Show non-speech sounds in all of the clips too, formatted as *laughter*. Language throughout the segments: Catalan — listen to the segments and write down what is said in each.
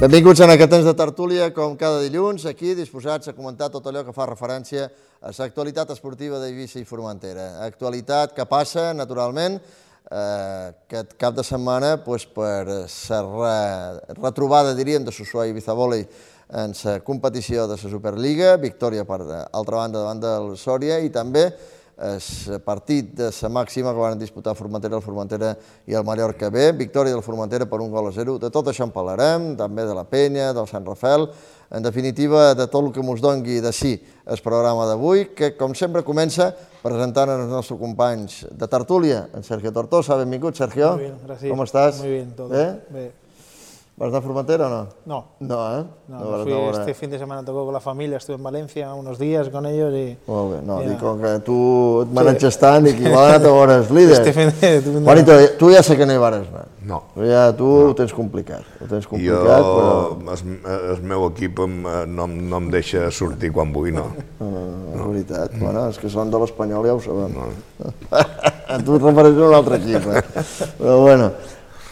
Benvinguts en aquest temps de tertúlia, com cada dilluns, aquí disposats a comentar tot allò que fa referència a l'actualitat esportiva d'Eivissa i Formentera. Actualitat que passa, naturalment, eh, aquest cap de setmana pues, per la re, retrobada, diríem, de Sossuà i Ibiza Volei en la competició de la Superliga, victòria per altra banda davant del Sòria i també el partit de la màxima que van disputar Formentera, el Formentera i el Mallorca B, victòria del Formentera per un gol a zero. De tot això en parlarem, també de la Penya, del Sant Rafael, en definitiva de tot el que ens dongui de sí el programa d'avui, que com sempre comença presentant els nostres companys de tertúlia, en Sergio Tortosa. Benvingut, Sergio. Muy bien, gracias. Com estàs? Muy bien, todo. Bé? Bé. Vas a Formentera o no? No, No, eh? no, fui, anar a veure. este fin de semana tocó con la familia, estuve en Valencia unos días con ellos y... Molt bé, no, Ja. dic, com que tu et maneges tant, dic, igual ha anat a veure els *laughs* líders. Este fin de... Juanito, tu ja sé que no hi vares anar. No. Ja, tu ho tens complicat, ho tens Jo, complicat, però... el, el meu equip em, eh, no, em- no em deixa sortir quan vull, no. No, no, no, és veritat. Bueno, és que són de l'Espanyol, ja ho sabem. *laughs* tu et refereixes a un altre equip, eh? *laughs* Però bueno.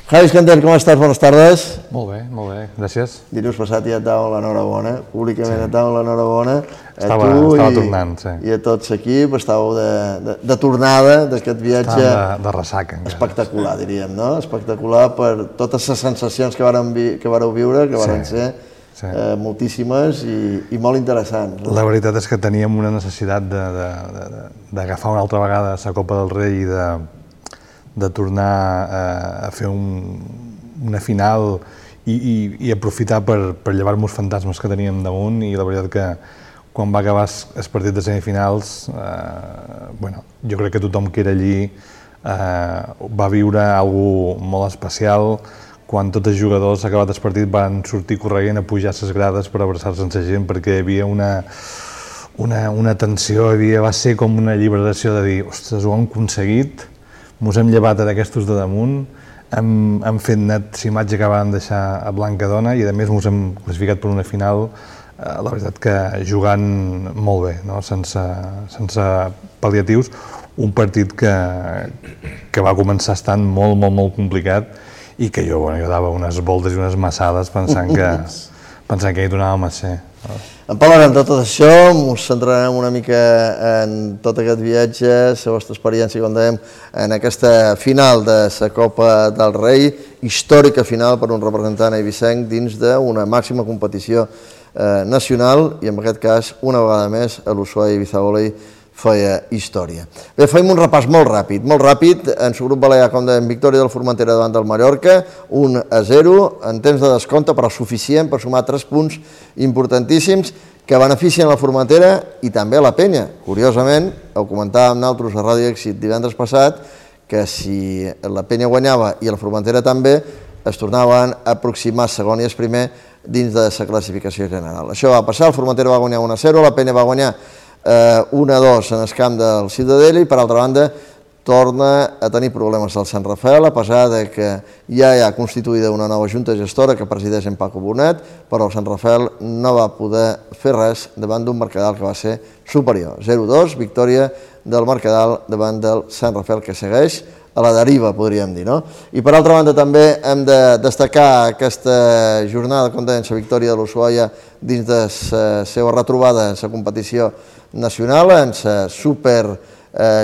Javi Escander, com estàs? Bones tardes. Molt bé, molt bé, gràcies. Dilluns passat ja et dàvem l'enhorabona, públicament et dàvem l'enhorabona. A Estava- tu estava i, tornant, sí. I a tot l'equip, estàveu de, de, de tornada d'aquest viatge Estava de, de ressaca encara. espectacular, diríem, no? Espectacular per totes les sensacions que varen, vi, que vareu viure, que varen Sí, ser sí. eh, moltíssimes i, i molt interessants. No? La veritat és que teníem una necessitat de- de- de- de- d'agafar una altra vegada la Copa del Rei i de, de tornar a, a fer un, una final i, i, i aprofitar per, per llevar-nos fantasmes que teníem damunt. I la veritat que quan va acabar el partit de semifinals, eh, bueno, jo crec que tothom que era allí eh, va viure alguna molt especial. Quan tots els jugadors, acabat el partit, van sortir corrent a pujar les grades per abraçar-se amb la gent perquè hi havia una, una, una tensió, havia, va ser com una alliberació de dir, ostres, ho hem aconseguit, mos hem llevat d'aquestos de damunt, hem, hem fet net l'imatge que van deixar a Blancadona i a més mos hem classificat per una final eh, la veritat que jugant molt bé, no? sense, sense pal·liatius, un partit que, que va començar estant molt, molt, molt complicat i que jo, bueno, jo dava unes voltes i unes massades pensant que, *laughs* pensant que hi donàvem a ser. En parlarem de tot això, ens centrarem una mica en tot aquest viatge, la vostra experiència, com dèiem, en aquesta final de la Copa del Rei, històrica final per un representant eivissenc dins d'una màxima competició eh, nacional i en aquest cas, una vegada més, a l'Ushuaia Ibiza Volley feia història. Bé, fem un repàs molt ràpid, molt ràpid, en su grup balear, com dèiem, victòria del Formentera davant del Mallorca, 1 a 0, en temps de descompte, però suficient per sumar 3 punts importantíssims que beneficien la Formentera i també la Penya. Curiosament, ho comentàvem nosaltres a Ràdio Èxit divendres passat, que si la Penya guanyava i la Formentera també, es tornaven a aproximar segon i es primer dins de la classificació general. Això va passar, el Formentera va guanyar 1 a 0, la Penya va guanyar eh, 1 a 2 en el camp del Ciutadella i per altra banda torna a tenir problemes al Sant Rafael, a pesar de que ja hi ha constituïda una nova junta gestora que presideix en Paco Bonet, però el Sant Rafael no va poder fer res davant d'un Mercadal que va ser superior. 0-2, victòria del Mercadal davant del Sant Rafael, que segueix a la deriva, podríem dir, no? I per altra banda també hem de destacar aquesta jornada, com deien, la victòria de l'Ushuaia dins de la seva retrobada en la competició nacional, en la Super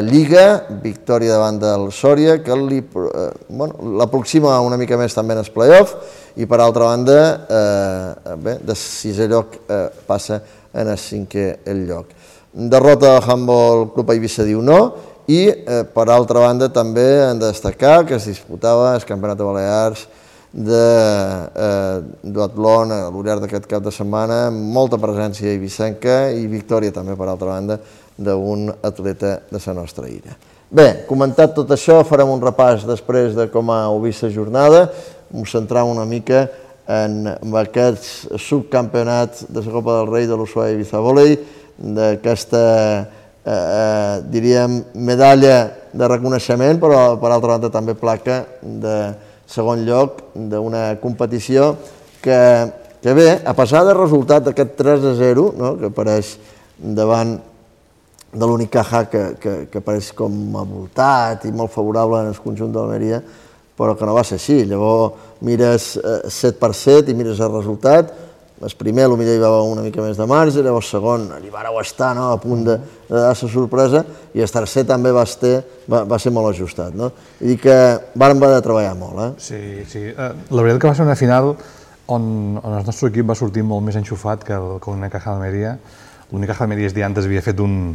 Lliga, victòria davant del Sòria, que li, eh, bueno, l'aproxima una mica més també en el playoff, i per altra banda, eh, bé, de sisè lloc eh, passa en el cinquè el lloc. Derrota del Handball Club Eivissa diu no, i eh, per altra banda també hem de destacar que es disputava el Campionat de Balears de eh, duatlon a l'horari d'aquest cap de setmana, molta presència eivissenca i victòria també, per altra banda, d'un atleta de la nostra illa. Bé, comentat tot això, farem un repàs després de com ha vist la jornada, ens centram una mica en aquest subcampionat de la Copa del Rei de l'Ushuaia Ibiza Volley, d'aquesta, eh, eh, diríem, medalla de reconeixement, però per altra banda també placa de segon lloc d'una competició que, que bé, a pesar del resultat d'aquest 3 a 0, no, que apareix davant de l'únic Caja que, que, que apareix com avoltat i molt favorable en el conjunt d'Almeria, però que no va ser així. Llavors mires eh, set per set i mires el resultat, el primer potser hi va haver una mica més de marge, llavors el segon hi vareu estar no? a punt de, de dar la sorpresa i el tercer també va, estar, va, va ser molt ajustat. No? I dir que vàrem haver de treballar molt. Eh? Sí, sí. Eh, la veritat que va ser una final on, on el nostre equip va sortir molt més enxufat que el, que l'Unicaja Almeria. L'Unicaja Almeria és diantes havia fet un,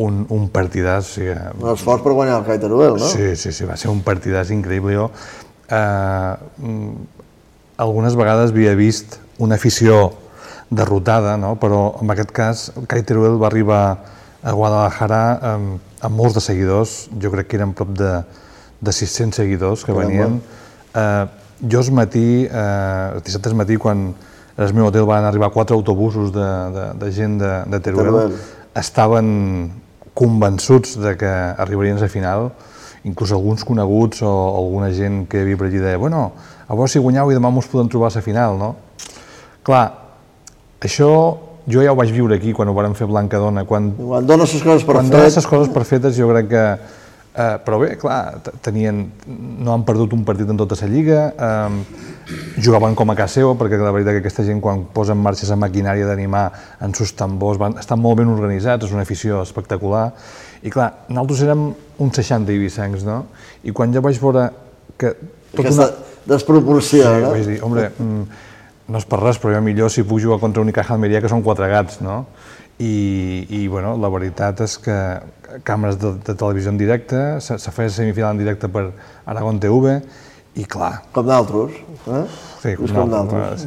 un, un partidàs. O sigui, un esforç per guanyar el Kai Teruel, no? Sí, sí, sí, va ser un partidàs increïble. Jo eh, algunes vegades havia vist una afició derrotada, no? però en aquest cas Kai Teruel va arribar a Guadalajara amb, amb molts de seguidors, jo crec que eren prop de, de 600 seguidors que venien. Eh, jo es matí, eh, dissabte matí, quan al meu hotel van arribar quatre autobusos de, de, de gent de, de Teruel, Teruel, estaven convençuts de que arribarien a final, inclús alguns coneguts o alguna gent que havia per allí deia, bueno, a veure si guanyau i demà ens podem trobar a la final, no? Clar, això jo ja ho vaig viure aquí quan ho vàrem fer Blancadona. Quan, quan dones les coses per quan dones les coses per fetes jo crec que... Eh, però bé, clar, tenien, no han perdut un partit en tota la lliga, eh, jugaven com a casa seva, perquè la veritat que aquesta gent quan posa en marxa la maquinària d'animar en sus tambors, van, estan molt ben organitzats, és una afició espectacular, i clar, nosaltres érem uns 60 ibicencs, no? I quan ja vaig veure que... Tot Aquesta una... desproporció, sí, no? Vaig dir, hombre, mm, no és per res, però jo millor si puc jugar contra Unicaja Almeria, que són quatre gats, no? I, i bueno, la veritat és que càmeres de, de televisió en directe, se, se feia semifinal en directe per Aragon TV, i clar... Com d'altres, eh? Sí, com, com d'altres.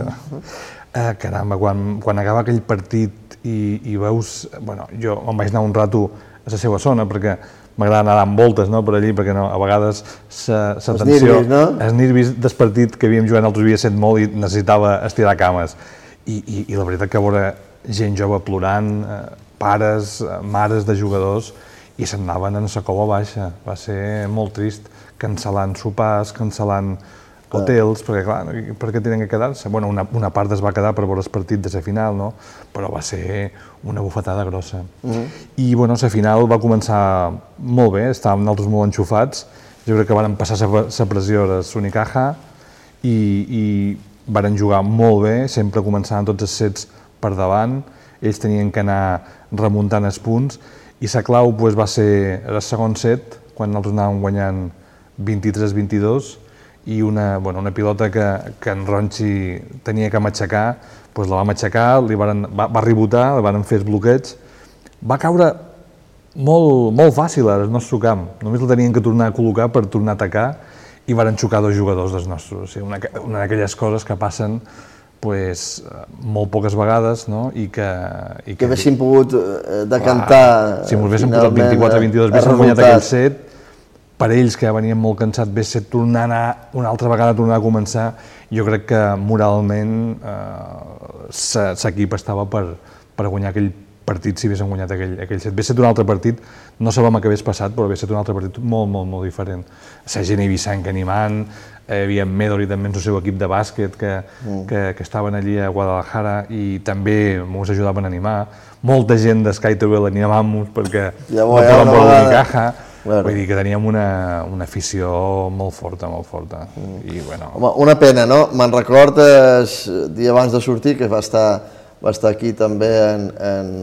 Eh, caramba, quan, quan acaba aquell partit i, i veus... Bueno, jo em vaig anar un rato a la seva zona, perquè m'agrada anar amb voltes no, per allí, perquè no, a vegades la tensió, els no? els nervis del partit que havíem jugat nosaltres havia set molt i necessitava estirar cames. I, i, i la veritat que veure gent jove plorant, eh, pares, eh, mares de jugadors, i se'n anaven en la cova baixa. Va ser molt trist, cancel·lant sopars, cancel·lant hotels, perquè clar, per què tenen que quedar-se? Bueno, una, una part es va quedar per veure el partit de la final, no? però va ser una bufetada grossa. Mm -hmm. I bueno, la final va començar molt bé, estàvem nosaltres molt enxufats, jo crec que van passar la pressió a Sunicaja i, i varen jugar molt bé, sempre començaven tots els sets per davant, ells tenien que anar remuntant els punts, i la clau pues, va ser el segon set, quan nosaltres anàvem guanyant 23-22, i una, bueno, una pilota que, que en Ronchi tenia que matxacar, doncs la va matxacar, li varen, va, va rebotar, li van fer els bloqueig, va caure molt, molt fàcil al nostre camp, només el tenien que tornar a col·locar per tornar a atacar i varen xocar dos jugadors dels nostres. O sigui, una, una d'aquelles coses que passen pues, molt poques vegades no? i que... I que, que haguessin pogut eh, decantar... Clar, si ens haguéssim posat 24-22, haguéssim guanyat aquell set, per ells que ja venien molt cansats, ve ser tornar a una altra vegada, tornar a començar, jo crec que moralment eh, l'equip estava per, per guanyar aquell partit si haguessin guanyat aquell, aquell set. Ve ser un altre partit, no sabem què hagués passat, però ve ser un altre partit molt, molt, molt diferent. La gent Ibicenc animant, eh, hi havia Medori també el seu equip de bàsquet que, mm. que, que estaven allí a Guadalajara i també ens ajudaven a animar. Molta gent d'Sky TV l'animàvem perquè ja no podem veure caja. Claro. Vull dir que teníem una, una afició molt forta, molt forta. Mm. I, bueno... Home, una pena, no? Me'n recordes, dia abans de sortir, que va estar, va estar aquí també en, en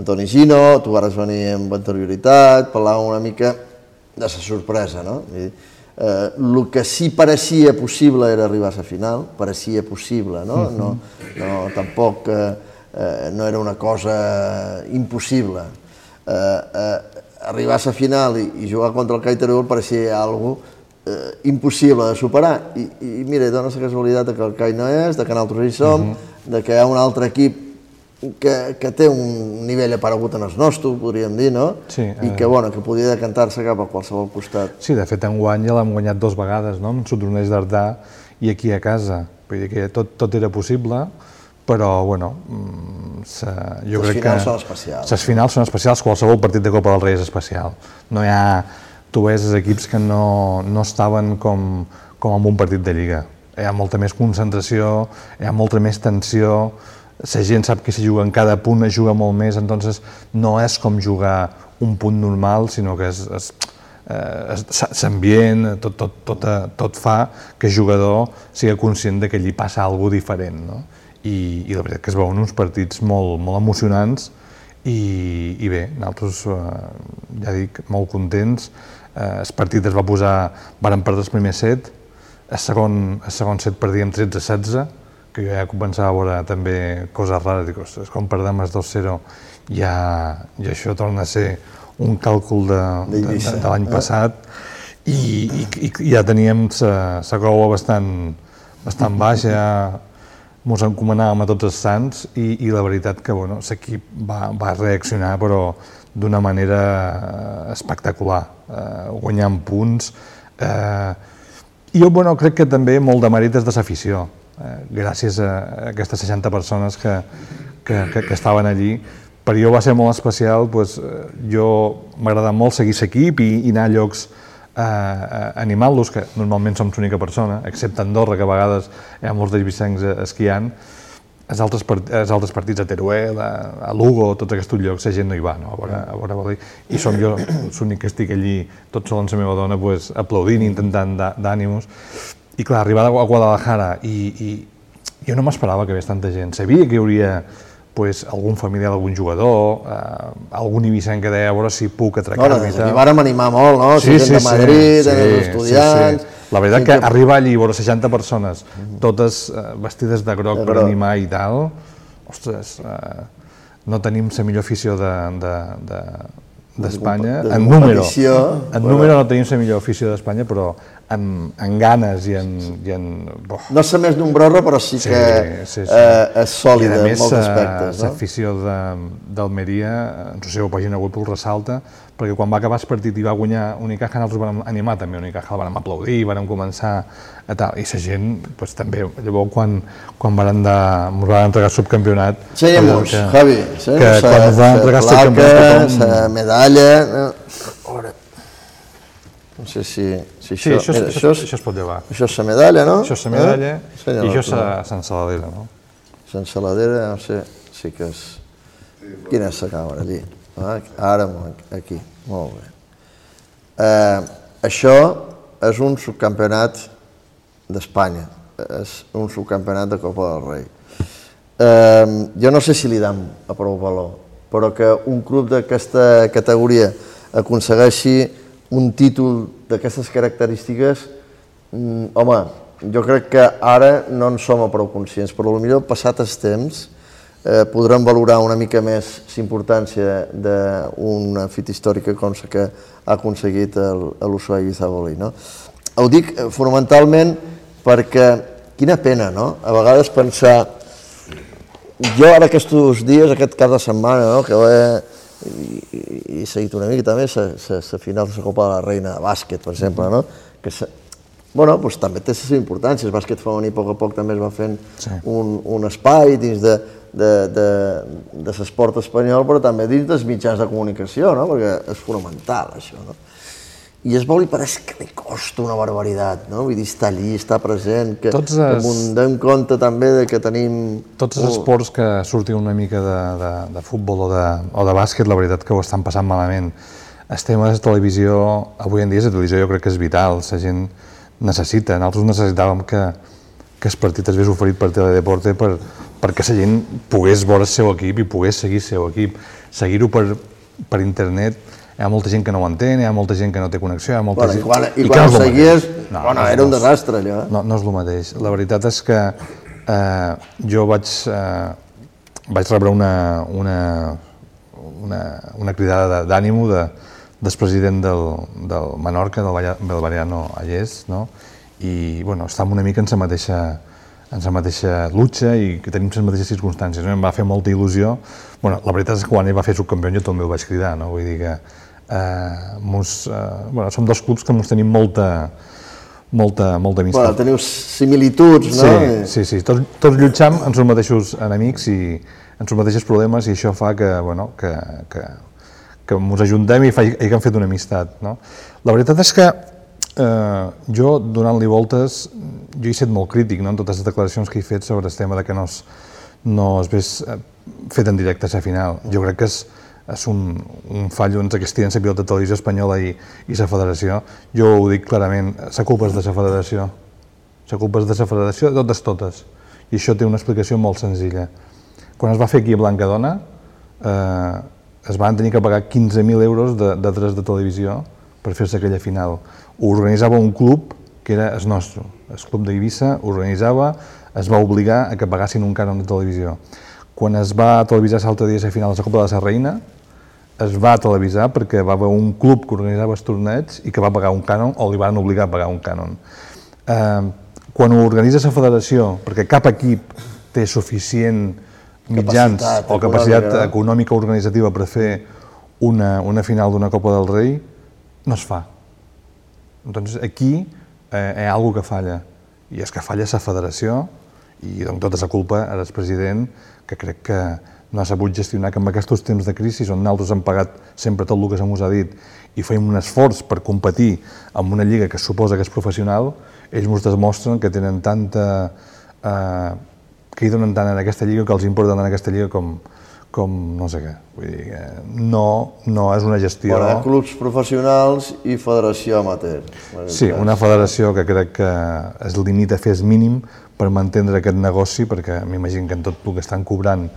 Antoni Gino, tu vas venir amb anterioritat, parlàvem una mica de la sorpresa, no? I, eh, el que sí pareixia possible era arribar a la final, pareixia possible, no? Mm -hmm. no, no tampoc eh, eh, no era una cosa impossible. Eh, eh, arribar a la final i, i jugar contra el Caiterol pareixia algo eh, impossible de superar. I, i mira, dona la casualitat que el CAI no és, de que nosaltres hi som, uh -huh. de que hi ha un altre equip que, que té un nivell aparegut en els nostres, podríem dir, no? Sí, eh... I que, bueno, que podia decantar-se cap a qualsevol costat. Sí, de fet, en guany ja l'hem guanyat dos vegades, no? En Sotorners d'Ardà i aquí a casa. Vull dir que tot, tot era possible, però, bueno, mm, sa, jo les crec que... Les finals són especials. Les finals són especials, qualsevol partit de Copa del Rei és especial. No hi ha... Els equips que no, no estaven com, com en un partit de Lliga. Hi ha molta més concentració, hi ha molta més tensió, la gent sap que si juga en cada punt es juga molt més, entonces no és com jugar un punt normal, sinó que és, és eh, s'ambient, tot, tot, tot, eh, tot fa que el jugador sigui conscient de que allí passa alguna diferent. No? I, I la veritat que es veuen uns partits molt, molt emocionants i, i bé, nosaltres, eh, ja dic, molt contents. Eh, el partit es va posar, varen perdre el primer set, el segon, el segon set perdíem 13-16, que jo ja començava a veure també coses rares, dic, ostres, com perdem el 2-0, ja, ja això torna a ser un càlcul de, de, de, de l'any eh? passat i, i, i ja teníem la cova bastant, bastant baixa, ja ens encomanàvem a tots els sants i, i la veritat que bueno, l'equip va, va reaccionar però d'una manera eh, espectacular, eh, guanyant punts. Eh, jo bueno, crec que també molt de mèrit és de l'afició, eh, gràcies a aquestes 60 persones que, que, que, que estaven allí per jo va ser molt especial, doncs, jo m'agrada molt seguir l'equip i, i anar a llocs eh, eh, animant-los, que normalment som l'única persona, excepte Andorra, que a vegades hi ha molts d'ells vicencs esquiant, els altres, part, els altres partits a Teruel, a, a Lugo, tots aquests llocs, la gent no hi va, no? a veure, a veure voler. I som jo l'únic que estic allí, tot sol amb la meva dona, pues, aplaudint, intentant d'ànims. I clar, arribar a Guadalajara i, i jo no m'esperava que hi hagués tanta gent. Sabia que hi hauria pues, algun familiar d'algun jugador, eh, algun ibicenc que deia a veure si puc atracar-me i tal. Bueno, vàrem animar molt, no? Sí, sí, sí, de Madrid, sí, els estudiants... Sí, sí. La veritat que, que arribar allí veure 60 persones, totes eh, vestides de groc de per groc. animar i tal, ostres, eh, no tenim la millor afició de, de, de, d'Espanya, de, en número, en número no tenim la millor afició d'Espanya, però en, en ganes i en... I en boh. No és la més nombrosa, però sí que sí, sí, sí. Eh, és sòlida en molts aspectes. No? L'afició d'Almeria, en la seva pàgina web ho ressalta, perquè quan va acabar el partit i va guanyar Unicaja, nosaltres vam animar també Unicaja, el vam aplaudir, vam començar a tal, i la gent pues, també, llavors quan, quan van de, ens van entregar el subcampionat... Que, Javi, que, que quan ens van entregar el subcampionat... La medalla... No. No sé si, si sí, això, mira, això, això, això es pot llevar. Això és la medalla, no? Això és la medalla eh? i això és la sensaladera, no? Sensaladera, no sé, sí que és... Quina és la càmera allí? Ah, ara, aquí, molt bé. Eh, això és un subcampionat d'Espanya, és un subcampionat de Copa del Rei. Eh, jo no sé si li dam a prou valor, però que un club d'aquesta categoria aconsegueixi un títol d'aquestes característiques, mm, home, jo crec que ara no en som a prou conscients, però potser passat el temps eh, podrem valorar una mica més l'importància d'una fita històrica com la que ha aconseguit l'Ushuaia Izagoli. No? Ho dic eh, fonamentalment perquè quina pena, no? A vegades pensar... Jo ara aquests dies, aquest cap de setmana, no? que he, i, he seguit una mica també la final de la Copa de la Reina de bàsquet, per exemple, no? que se, bueno, doncs també té la seva importància. El bàsquet femení a poc a poc també es va fent sí. un, un espai dins de, de, de, de l'esport espanyol, però també dins dels mitjans de comunicació, no? perquè és fonamental això. No? I es vol i pareix que li costa una barbaritat, no? Vull dir, està allí, està present, que, tots es... que compte també de que tenim... Tots els esports que surtin una mica de, de, de futbol o de, o de bàsquet, la veritat que ho estan passant malament. El tema de televisió, avui en dia la televisió jo crec que és vital, la gent necessita, nosaltres necessitàvem que, que el partit es hagués oferit per Teledeporte per, perquè la gent pogués veure el seu equip i pogués seguir el seu equip. Seguir-ho per, per internet hi ha molta gent que no ho entén, hi ha molta gent que no té connexió, hi ha molta bueno, gent... I quan, i I quan ho seguies, no, bueno, no, era un desastre allò. No, no és el mateix. La veritat és que eh, jo vaig, eh, vaig rebre una, una, una, una cridada d'ànimo de, del president del, del Menorca, del, del Baleano Allés, no? i bueno, estàvem una mica en la mateixa, en la mateixa lucha i que tenim les mateixes circumstàncies. No? Em va fer molta il·lusió. Bueno, la veritat és que quan ell va fer subcampió jo també el vaig cridar, no? vull dir que eh, mos, eh, bueno, som dos clubs que ens tenim molta, molta, molta amistat. Bueno, teniu similituds, no? Sí, sí, sí. Tots, tots lluitem amb els mateixos enemics i amb els mateixos problemes i això fa que, bueno, que, que, que ens ajuntem i, fa, i que hem fet una amistat. No? La veritat és que eh, jo, donant-li voltes, jo he estat molt crític no? en totes les declaracions que he fet sobre el tema de que no es, no es ves eh, fet en directe a la final. Jo crec que és, és un, un fallo entre que estiguen la pilota televisió espanyola i, i la federació. Jo ho dic clarament, la culpa és de la federació. La culpa és de la federació, de totes totes. I això té una explicació molt senzilla. Quan es va fer aquí a Blancadona, eh, es van tenir que pagar 15.000 euros de, de drets de televisió per fer-se aquella final. Ho organitzava un club que era el nostre, el club d'Eivissa, organitzava, es va obligar a que pagassin un cànon de televisió. Quan es va televisar l'altre dia la final de la Copa de la Reina, es va televisar perquè va haver un club que organitzava els torneigs i que va pagar un cànon o li van obligar a pagar un cànon. Eh, quan ho organitza la federació, perquè cap equip té suficient mitjans Capacitat o capacitat econòmica, econòmica organitzativa per fer una, una final d'una Copa del Rei, no es fa. Doncs aquí eh, hi ha alguna que falla, i és que falla la federació, i doncs tota la culpa el president, que crec que no ha sabut gestionar que en aquests temps de crisi on nosaltres hem pagat sempre tot el que se'ns ha dit i feim un esforç per competir amb una lliga que suposa que és professional, ells ens demostren que tenen tanta... Eh, que hi donen tant en aquesta lliga, que els importa tant en aquesta lliga com, com no sé què. Vull dir que no, no és una gestió... Hi ha clubs professionals i federació amateur. Sí, una federació que crec que es limita a fer el mínim per mantenir aquest negoci, perquè m'imagino que en tot el que estan cobrant,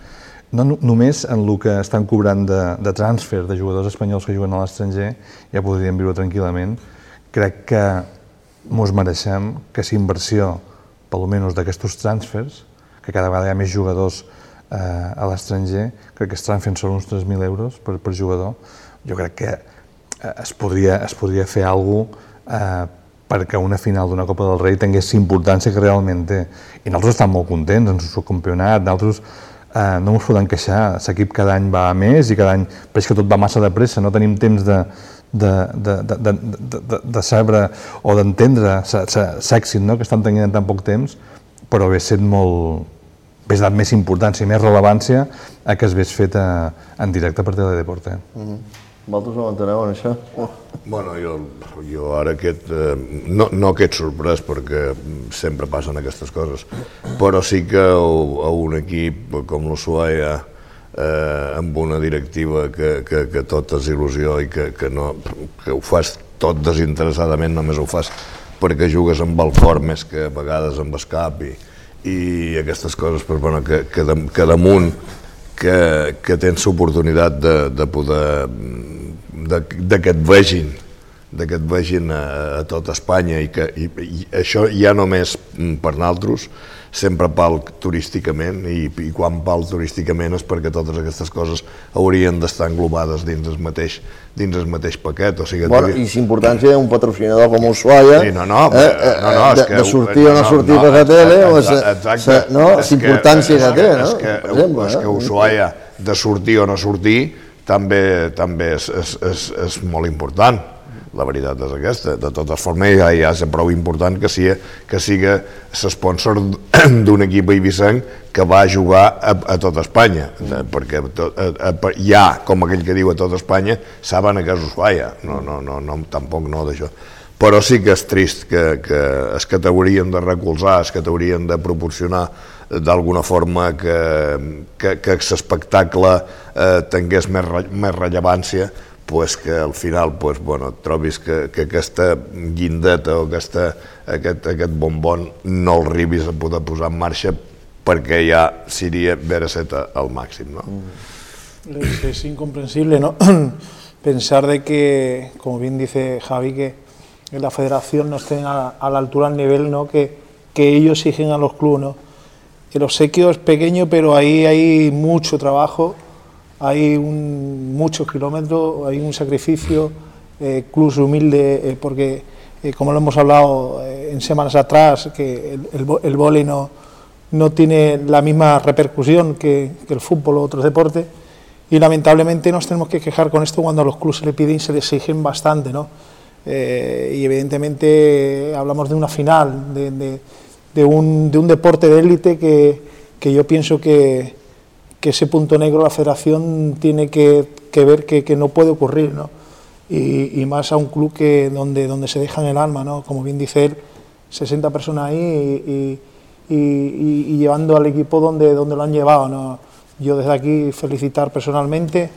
no no- només en el que estan cobrant de, de transfer de jugadors espanyols que juguen a l'estranger, ja podríem viure tranquil·lament. Crec que mos mereixem que la inversió, per almenys d'aquests transfers, que cada vegada hi ha més jugadors eh, a l'estranger, crec que estan fent sobre uns 3.000 euros per, per jugador, jo crec que eh, es podria, es podria fer alguna cosa eh, perquè una final d'una Copa del Rei tingués importància que realment té. I nosaltres estem molt contents en el campionat, nosaltres eh, no ens podem queixar, l'equip cada any va a més i cada any, però és que tot va massa de pressa, no tenim temps de, de, de, de, de, de, de, saber o d'entendre l'èxit no? que estan tenint en tan poc temps, però hauria estat molt, hauria donat més importància i més rellevància a que es hagués fet a, en directe per Teledeporte. Vosaltres ho enteneu en això? Bueno, jo, jo ara aquest, eh, no, no aquest sorprès perquè sempre passen aquestes coses, però sí que a, un equip com l'Ushuaia, eh, amb una directiva que, que, que tot és il·lusió i que, que, no, que ho fas tot desinteressadament, només ho fas perquè jugues amb el cor més que a vegades amb el cap i, i aquestes coses, però, bueno, que, que, de, que damunt que, que tens l'oportunitat de, de poder de, de que et vegin de que et vegin a, a tot Espanya i que i, i això ja només per naltros sempre pal turísticament i, i quan pal turísticament és perquè totes aquestes coses haurien d'estar englobades dins el mateix dins el mateix paquet, o sigui... Bueno, i l'importància d'un patrocinador com Ushuaia, Sí, no, no, eh, eh, no, no, és de, que... de sortir o no, no, sortir no, per la tele, exacte. se, no, És la importància que, és té, no? És que, per exemple, és que eh? Ushuaia, de sortir o no sortir, també també és, és, és, és molt important. La veritat és aquesta. De totes formes, ja, ja és prou important que sigui, que sigui l'esponsor *clears throat* d'un equip eivissenc que va jugar a, a tot Espanya, de, perquè tot, a, a, ja, com aquell que diu a tot Espanya, saben que és Ushuaia, no, no, no, no, tampoc no d'això. Però sí que és trist que, que es que t'haurien de recolzar, es que t'haurien de proporcionar d'alguna forma que, que, que l'espectacle eh, tingués més, re, més rellevància, pues que al final pues, bueno, trobis que, que aquesta guindeta o aquesta, aquest, aquest bombon no el arribis a poder posar en marxa perquè ja seria veure seta al màxim. No? Es, es incomprensible ¿no? *clears throat* pensar de que, como bien dice Javi, que la federación no esté a, a la altura, al nivel ¿no? que, que ellos exigen a los clubes. ¿no? El obsequio es pequeño, pero ahí hay mucho trabajo, hay un- muchos kilómetros, hay un sacrificio, eh, clubes humildes, eh, porque eh, como lo hemos hablado eh, en semanas atrás, que el, el, el vóley no, no tiene la misma repercusión que, que el fútbol o otros deportes y lamentablemente nos tenemos que quejar con esto cuando a los clubes se le piden y se les exigen bastante, ¿no? Eh, y evidentemente hablamos de una final, de, de- de un, de un deporte de élite que, que yo pienso que, que ese punto negro la federación tiene que, que ver que, que no puede ocurrir, ¿no? Y, y más a un club que donde, donde se dejan el alma, ¿no? Como bien dice él, 60 personas ahí y, y- y- llevando al equipo donde, donde lo han llevado, ¿no? Yo desde aquí felicitar personalmente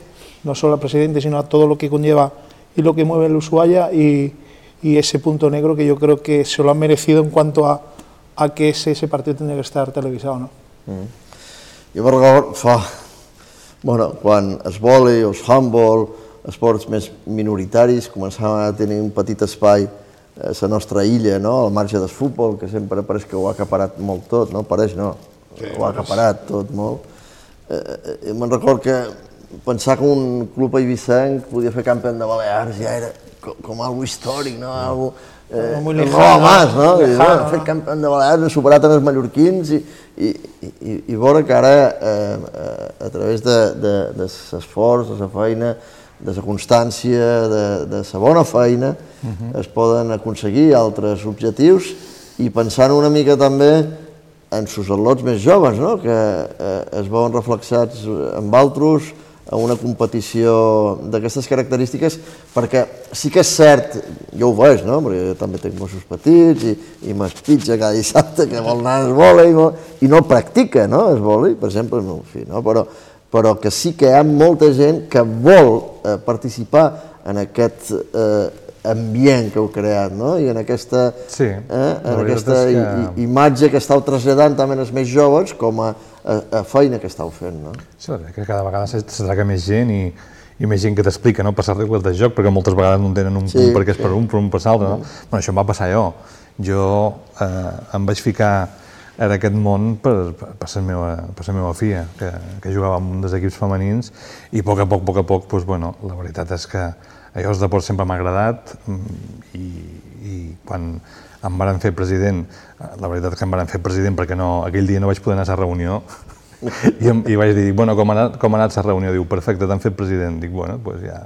no solo al presidente, sino a todo lo que conlleva y lo que mueve el Ushuaia y ese punto negro que yo creo que se lo han merecido en cuanto a, a que ese, ese partido tiene que estar televisado. ¿no? Mm. Jo recordo fa... Bueno, quan es voli o es handball, esports més minoritaris, començaven a tenir un petit espai a la nostra illa, no? al marge del futbol, que sempre pareix que ho ha acaparat molt tot, no? Pareix, no? Sí, ho ha acaparat tot molt. Eh, eh, Me'n record que pensar que un club eivissenc podia fer campió de Balears ja era com, com algo històric, no? Algo, eh, Muy el lejano, Mas, no? I, lejano, bueno, fet campió de Balears, han superat en els mallorquins i, i, i, i veure que ara, eh, eh, a través de, de, de l'esforç, de la feina, de la constància, de, de la bona feina, uh -huh. es poden aconseguir altres objectius i pensant una mica també en sus atlots més joves, no? que eh, es veuen reflexats amb altres, a una competició d'aquestes característiques, perquè sí que és cert, jo ho veig, no? perquè jo també tinc mossos petits i, i m'espitja cada dissabte que vol anar al vòlei i, no, no el practica, no? el vòlei, per exemple, meu fill, no? però, però que sí que hi ha molta gent que vol eh, participar en aquest eh, ambient que heu creat, no? I en aquesta, Sí, eh, en aquesta que- i, imatge que estàu traslladant també als més joves com a, a, a feina que estàu fent, no? Sí, la veritat que cada vegada s'atraca més gent i, i més gent que t'explica, no?, passar regles de joc, perquè moltes vegades no tenen un Sí, punt perquè és sí. per un, per un per l'altre, no? Bueno, això em va passar jo. Jo eh, em vaig ficar en aquest món per, per, per, la meva, per la meva filla, que, que jugava en un dels equips femenins, i a poc a poc, a poc a poc, doncs, bueno, la veritat és que allò els deports sempre m'ha agradat mm, i, i quan em varen fer president, eh, la veritat que em varen fer president perquè no, aquell dia no vaig poder anar a la reunió, *laughs* i, em, i vaig dir, bueno, com ha anat, com ha anat la reunió? Diu, perfecte, t'han fet president. Dic, bueno, doncs pues ja,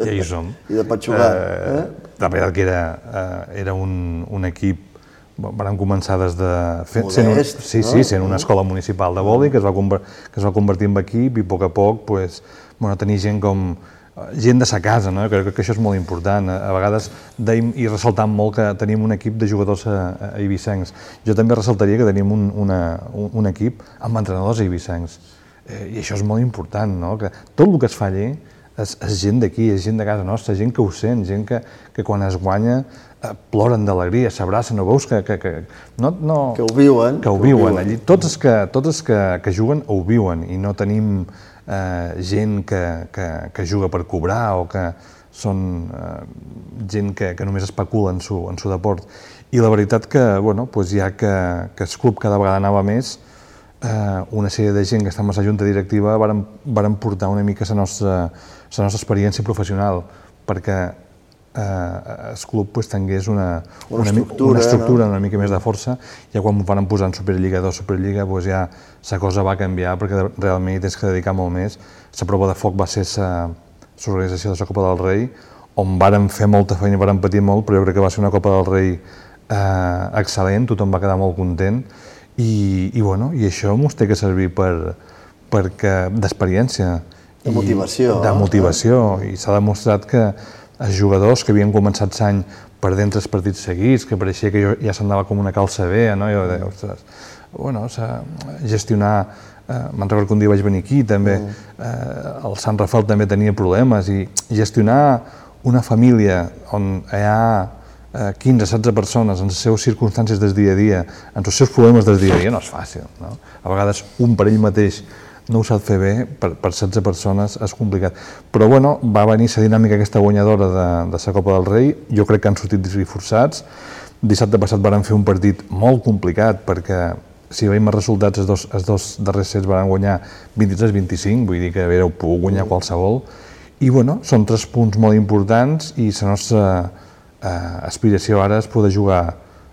ja hi som. *laughs* I de patxugar, eh? La veritat que era, eh, era un, un equip Vam començar des de... Fent, sent un, Modest, sí, no? sí, sent una escola municipal de vòlei que es va, que es va convertir en equip i a poc a poc pues, bueno, tenir gent com gent de sa casa, no? crec que això és molt important. A a vegades dèiem i ressaltam molt que tenim un equip de jugadors a, a eivissencs. Jo també ressaltaria que tenim un, una, un, un equip amb entrenadors eivissencs. Eh, I això és molt important, no? que tot el que es fa allí és, és gent d'aquí, és gent de casa nostra, gent que ho sent, gent que, que quan es guanya eh, ploren d'alegria, s'abracen, no veus que... que, que no, no, Que ho viuen, Que ho que ho viuen. viuen. Allí, tots els que, tots els que, que juguen ho viuen i no tenim eh, gent que, que, que juga per cobrar o que són eh, gent que, que només especula en su, en su deport. I la veritat que, bueno, pues ja que, que el club cada vegada anava més, eh, una sèrie de gent que estem a la junta directiva varen, varen portar una mica la nostra, la nostra experiència professional perquè eh, el club pues, tingués una, Una mi- estructura, una, estructura no? una mica més de força. Ja quan ho van posar en Superliga 2, Superliga, pues, ja la cosa va canviar perquè de- realment hi tens que dedicar molt més. La prova de foc va ser l'organització de la Copa del Rei, on varen fer molta feina, varen patir molt, però jo crec que va ser una Copa del Rei eh, excel·lent, tothom va quedar molt content i, i, bueno, i això mos té que servir per, perquè d'experiència. De i motivació, De eh? motivació, i s'ha demostrat que els jugadors que havien començat l'any perdent tres partits seguits, que pareixia que jo ja s'andava com una calça bé, no? jo deia, ostres, bueno, s'ha- gestionar, eh, me'n recordo que un dia vaig venir aquí, també, eh, el Sant Rafael també tenia problemes, i gestionar una família on hi ha eh, 15-16 persones en les seves circumstàncies del dia a dia, en els seus problemes del dia a dia, no és fàcil. No? A vegades un per ell mateix no ho sap fer bé, per, per 16 persones és complicat. Però bueno, va venir la dinàmica aquesta guanyadora de, de la Copa del Rei, jo crec que han sortit reforçats. Dissabte passat varen fer un partit molt complicat perquè si veiem els resultats, els dos, els dos darrers sets van guanyar 23-25, vull dir que haguéreu pogut guanyar qualsevol. I bueno, són tres punts molt importants i la nostra eh, aspiració ara és poder jugar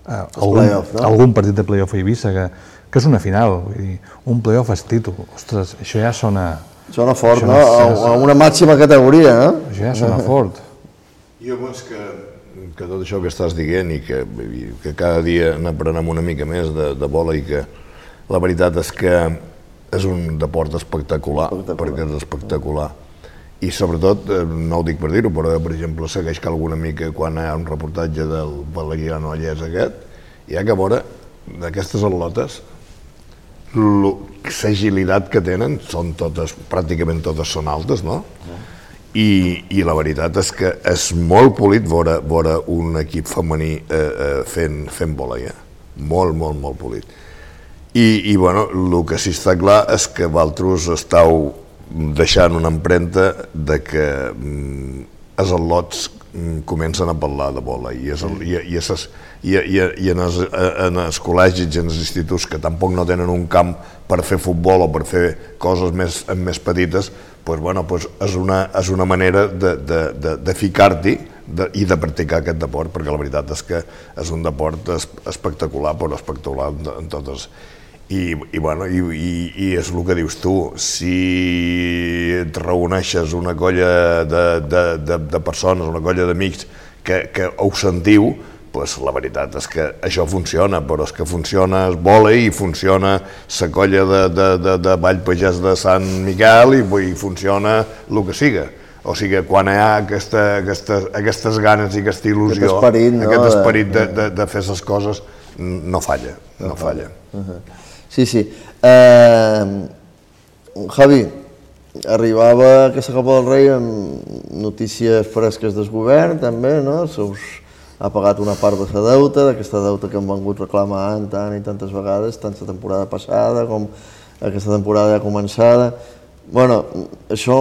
eh, algun, no? algun partit de playoff a Eivissa, que, que és una final, vull dir, un playoff és títol. Ostres, això ja sona, Sona fort, no? A, a una màxima categoria, no? això ja sona fort. Jo penso que, que tot això que estàs dient i que, i que cada dia n'aprenem una mica més de, de bola i que la veritat és que és un deport espectacular, Espectacular. perquè és espectacular. I sobretot, eh, no ho dic per dir-ho, però per exemple segueix que alguna mica quan hi ha un reportatge del Valeriano Allès aquest, hi ha que veure d'aquestes atlotes l'agilitat que tenen, són totes, pràcticament totes són altes, no? i, i la veritat és que és molt polit veure, veure un equip femení eh, eh, fent, fent volei, eh? molt, molt, molt polit. I, i bueno, el que sí està clar és que vosaltres estàu deixant una empremta de que mm, els al·lots mm, comencen a parlar de bola. I, és el, i, i, és, i, i, i en, els, en els col·legis i en els instituts que tampoc no tenen un camp per fer futbol o per fer coses més, més petites, pues, bueno, pues és, una, és una manera de, de, de, de ficar-t'hi i de practicar aquest deport, perquè la veritat és que és un deport espectacular, però espectacular en totes i, i, bueno, i, i, i és el que dius tu, si et reuneixes una colla de, de, de, de persones, una colla d'amics que, que ho sentiu, pues la veritat és que això funciona, però és que funciona el vòlei i funciona la colla de, de, de, de Vall Pagès de Sant Miquel i, i funciona el que siga. O sigui, quan hi ha aquesta, aquesta, aquestes ganes i aquesta il·lusió, aquest esperit, no? aquest esperit de, de, de fer les coses, no falla, no, no falla. Uh -huh. Sí, sí. Eh, Javi, arribava aquesta Copa del Rei amb notícies fresques del govern, també, no? Seus ha pagat una part de la deuta, d'aquesta deuta que hem vengut reclamant tant i tantes vegades, tant la temporada passada com aquesta temporada ja començada. bueno, això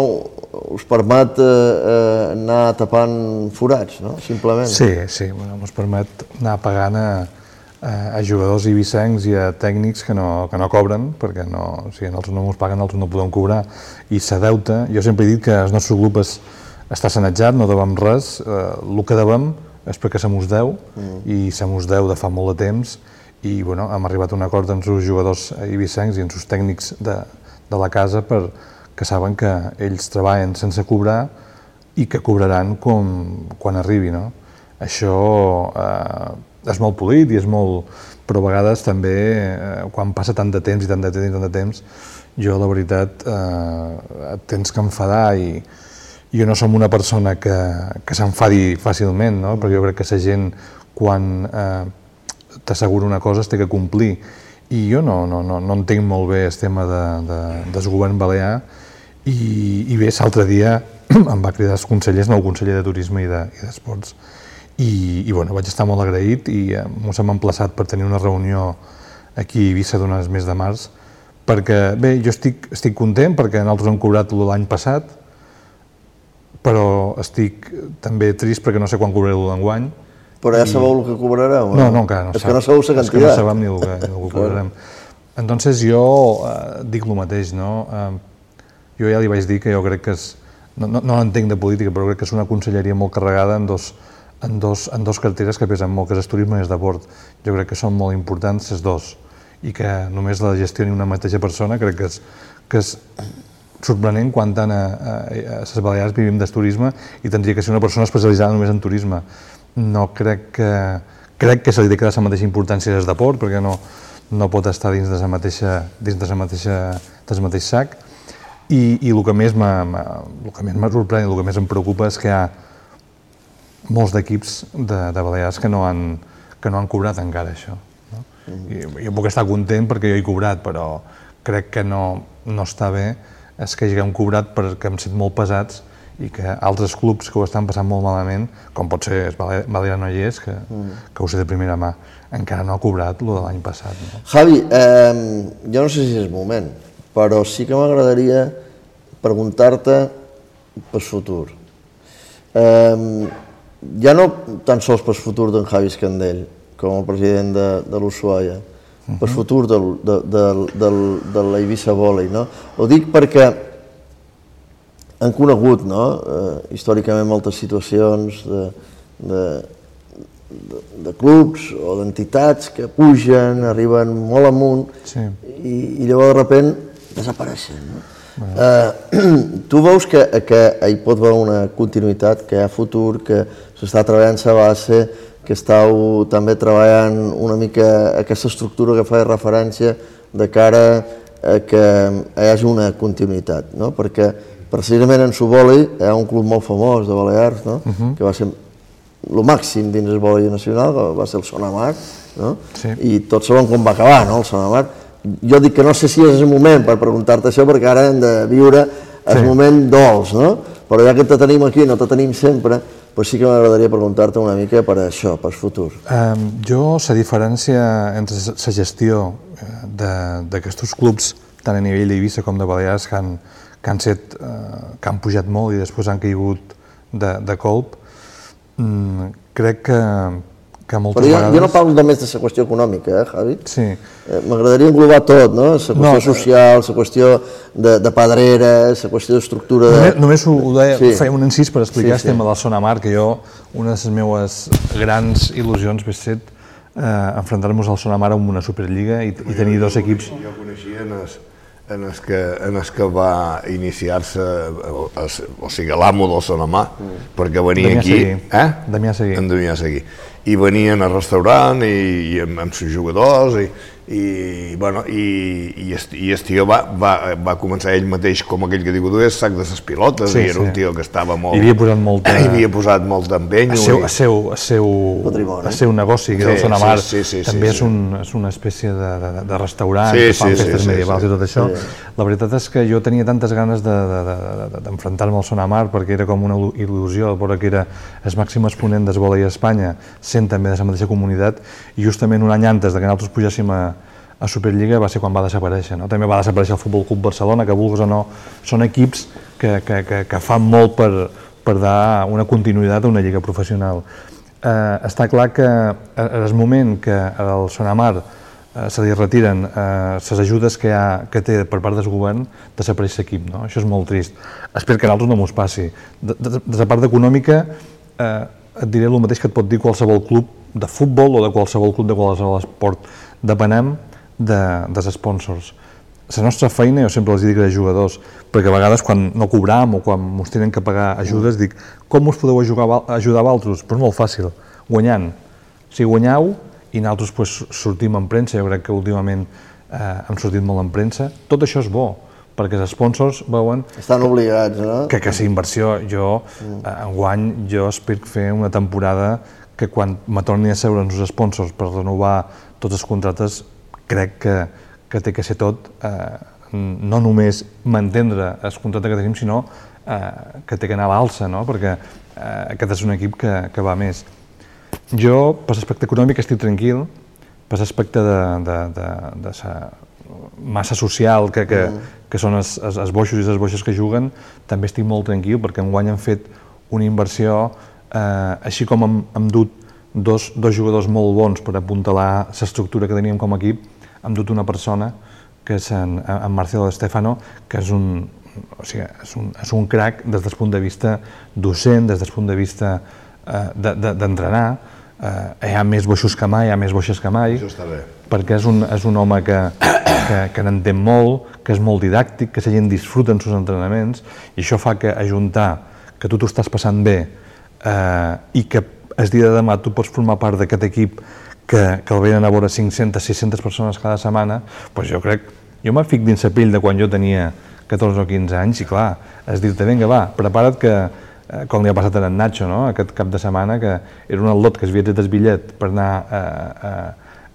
us permet eh, eh, anar tapant forats, no? Simplement. Sí, sí, bueno, ens permet anar pagant a, a jugadors ibicencs i a tècnics que no, que no cobren, perquè no, o sigui, nosaltres no ens paguen, nosaltres no podem cobrar, i sa deuta, jo sempre he dit que el nostre grup es, està sanejat, no devem res, eh, el que devem és perquè se mos deu, mm. i se mos deu de fa molt de temps, i bueno, hem arribat a un acord amb els jugadors ibicencs i amb els tècnics de, de la casa per que saben que ells treballen sense cobrar i que cobraran com, quan arribi. No? Això eh, és molt polit i és molt... però a vegades també, eh, quan passa tant de temps i tant de temps i tant de temps, jo la veritat eh, et tens que enfadar i, jo no som una persona que, que s'enfadi fàcilment, no? perquè jo crec que la gent quan eh, t'assegura una cosa es té que complir. I jo no, no, no, no entenc molt bé el tema de, de, del govern balear. I, i bé, l'altre dia *clears throat* em va cridar els consellers, nou conseller de Turisme i d'Esports, de, i, i bueno, vaig estar molt agraït i eh, ens hem emplaçat per tenir una reunió aquí a Eivissa d'un mes de març perquè, bé, jo estic, estic content perquè nosaltres hem cobrat l'any passat però estic també trist perquè no sé quan cobraré l'enguany però ja I... sabeu el que cobrareu? No, no, encara no És sap. que no sabeu la quantitat. És que no sabem ni el que, ni el que *laughs* cobrarem. Entonces jo eh, dic el mateix, no? Eh, jo ja li vaig dir que jo crec que és, no, no, no l'entenc de política, però crec que és una conselleria molt carregada en dos, en dos, en dos carteres que pesen molt, que és el turisme i el deport. Jo crec que són molt importants els dos i que només la gestioni una mateixa persona crec que és, que és sorprenent quan tant a, a, a les Balears vivim del turisme i tindria que ser una persona especialitzada només en turisme. No crec que... Crec que se li de quedar la mateixa importància del deport perquè no, no pot estar dins de la mateixa, dins de la mateixa, del mateix sac i, i el que més m'ha sorprès i el que més em preocupa és que hi ha molts d'equips de, de Balears que no, han, que no han cobrat encara això. No? Mm. I, jo puc estar content perquè jo he cobrat, però crec que no, no està bé és que haguem cobrat perquè em sent molt pesats i que altres clubs que ho estan passant molt malament, com pot ser Balear Nollers, que, mm. que ho sé de primera mà, encara no ha cobrat el de l'any passat. No? Javi, eh, jo no sé si és moment, però sí que m'agradaria preguntar-te pel futur. Eh, ja no tan sols pel futur d'en Javi Escandell, com a president de, de l'Ushuaia, uh -huh. pel futur del, de, de, de, de la Eivissa Volley, no? Ho dic perquè han conegut, no?, eh, històricament moltes situacions de, de, de, de clubs o d'entitats que pugen, arriben molt amunt sí. i, i llavors de sobte desapareixen, no? Eh, *clears throat* tu veus que, que hi pot haver una continuïtat, que hi ha futur, que s'està treballant a base, que estàu també treballant una mica aquesta estructura que fa referència de cara a que hi hagi una continuïtat, no? perquè precisament en Suboli hi ha un club molt famós de Balears, no? Uh -huh. que va ser el màxim dins el vòlei nacional, que va ser el Sonamar, no? sí. i tots sabem com va acabar, no? el Sonamar, jo dic que no sé si és el moment per preguntar-te això perquè ara hem de viure és Sí. moment dolç, no? Però ja que te tenim aquí, no te tenim sempre, doncs sí que m'agradaria preguntar-te una mica per això, per futur. Um, jo, la diferència entre la gestió eh, d'aquests clubs, tant a nivell d'Eivissa com de Balears, que han, que han, set, eh, que han pujat molt i després han caigut de, de colp, mm, crec que, que moltes Però jo, vegades... jo no parlo només de la qüestió econòmica, eh, Javi? Sí, Eh, M'agradaria englobar tot, no? La qüestió No, eh, social, la qüestió de, de pedrera, la qüestió d'estructura de... Només, només ho, ho deia, Sí. feia un incís per explicar Sí, sí, el sí. tema del Sonamar, que jo, una de les meves grans il·lusions hauria set eh, enfrontar-nos al Sonamar amb una Superliga i, i tenir dos equips Jo coneixia en es, en es que, en es que va iniciar-se, o, o sigui, l'amo del Sonamà, perquè venia Damià aquí... Seguí. Eh? Damià Seguí. En Damià Seguí. I venien al restaurant i, i amb, amb els jugadors i, i, bueno, i, i, est, i el tio va, va, va començar ell mateix, com aquell que diu és sac de ses pilotes, Sí, i era un sí. tio que estava molt... Hi havia posat molta- *clears throat* Hi havia posat molt d'empenyo. el seu, i- el seu, el seu, Patrimoni. el seu negoci, que Sí, és el Sonamar, sí, sí, sí, també sí, és, un, és una espècie de, de, de restaurant, Sí, que fan sí, sí, festes sí, medievals sí. i tot això. La veritat és que jo tenia tantes ganes d'enfrontar-me de, de, de, d'enfrontar-me al Sonamar, perquè era com una il·lusió veure que era el màxim exponent del vòlei a Espanya, sent també de la mateixa comunitat, i justament un any antes de que nosaltres pujéssim a, a Superliga va ser quan va desaparèixer. No? També va desaparèixer el Futbol Club Barcelona, que vulguis o no, són equips que, que, que, que fan molt per, per dar una continuïtat a una lliga professional. Eh, està clar que en el moment que el Sonamar eh, se li retiren eh, les ajudes que, ha, que té per part del govern, desapareix l'equip. No? Això és molt trist. Espero que a nosaltres no mos passi. De, de, de la part econòmica, eh, et diré el mateix que et pot dir qualsevol club de futbol o de qualsevol club de qualsevol esport. Depenem de, dels sponsors. La nostra feina, jo sempre els dic als jugadors, perquè a vegades quan no cobram o quan ens tenen que pagar ajudes, dic, com us podeu ajudar, ajudar a altres? Però és molt fàcil, guanyant. Si guanyeu i nosaltres pues, sortim en premsa, jo crec que últimament eh, hem sortit molt en premsa, tot això és bo, perquè els sponsors veuen Estan obligats, no? que, que la inversió, jo, eh, enguany, jo espero fer una temporada que quan me torni a seure els sponsors per renovar tots els contractes, crec que, que té que ser tot, eh, no només mantendre el contracte que tenim, sinó eh, que té que anar a l'alça, no? perquè eh, aquest és un equip que, que va més. Jo, per l'aspecte econòmic, estic tranquil, per l'aspecte de, de, de, de sa massa social que, que, que són els, els, els boixos i les boixes que juguen, també estic molt tranquil perquè enguany han fet una inversió, eh, així com hem, hem dut dos, dos jugadors molt bons per apuntalar l'estructura que teníem com a equip, hem dut una persona, que és en, en Marcelo Stefano, que és un, o sigui, és un, és un crac des del punt de vista docent, des del punt de vista eh, de- de- d'entrenar, eh, hi ha més boixos que mai, hi ha més boixes que mai, Això està bé. perquè és un, és un home que, que, que n'entén molt, que és molt didàctic, que la gent disfruta en els entrenaments, i això fa que ajuntar que tu t'ho estàs passant bé eh, i que el dia de demà tu pots formar part d'aquest equip que, que el venen a veure 500, 600 persones cada setmana, doncs jo crec, jo me fic dins la pell de quan jo tenia 14 o 15 anys i clar, és dir-te, vinga, va, prepara't que, eh, com li ha passat a en Nacho, no? aquest cap de setmana, que era un atlot que es havia tret el bitllet per anar a, a,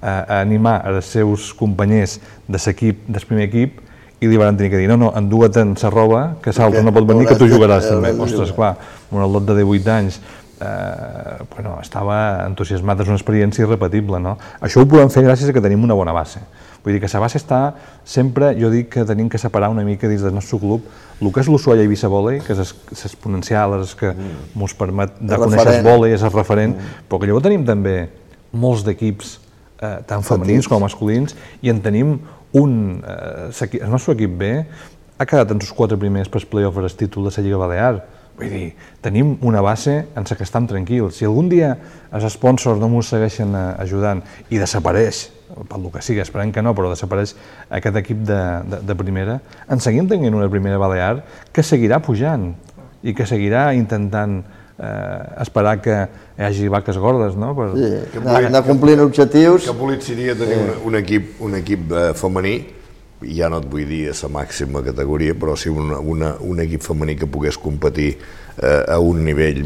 a, a animar els seus companys de l'equip, del primer equip, i li van tenir que dir, no, no, endua't-en sa roba, que l'altre no pot venir, que tu jugaràs també. Ostres, clar, un atlot de 18 anys, eh, bueno, estava entusiasmat, és una experiència irrepetible, no? Això ho podem fer gràcies a que tenim una bona base. Vull dir que la base està sempre, jo dic que tenim que separar una mica dins del nostre club el que és l'Ushuaia Eivissa Volley, que és es- exponencial, és que ens permet de El conèixer el vòlei, és el referent, però que llavors tenim també molts d'equips, eh, tant femenins com masculins, i en tenim un... Eh, el nostre equip B ha quedat entre els quatre primers per playoff el títol de la Lliga Balear. Vull dir, tenim una base en la que estem tranquils. Si algun dia els sponsors no ens segueixen eh, ajudant i desapareix, pel que sigui, esperem que no, però desapareix aquest equip de, de, de primera, en seguim tenint una primera Balear que seguirà pujant i que seguirà intentant eh, esperar que hi hagi vaques gordes, no? Per... Sí, anar, anar complint objectius. Que polit seria tenir un, un equip, un equip eh, femení, ja no et vull dir a la màxima categoria, però sí una, una, un equip femení que pogués competir eh, a un nivell,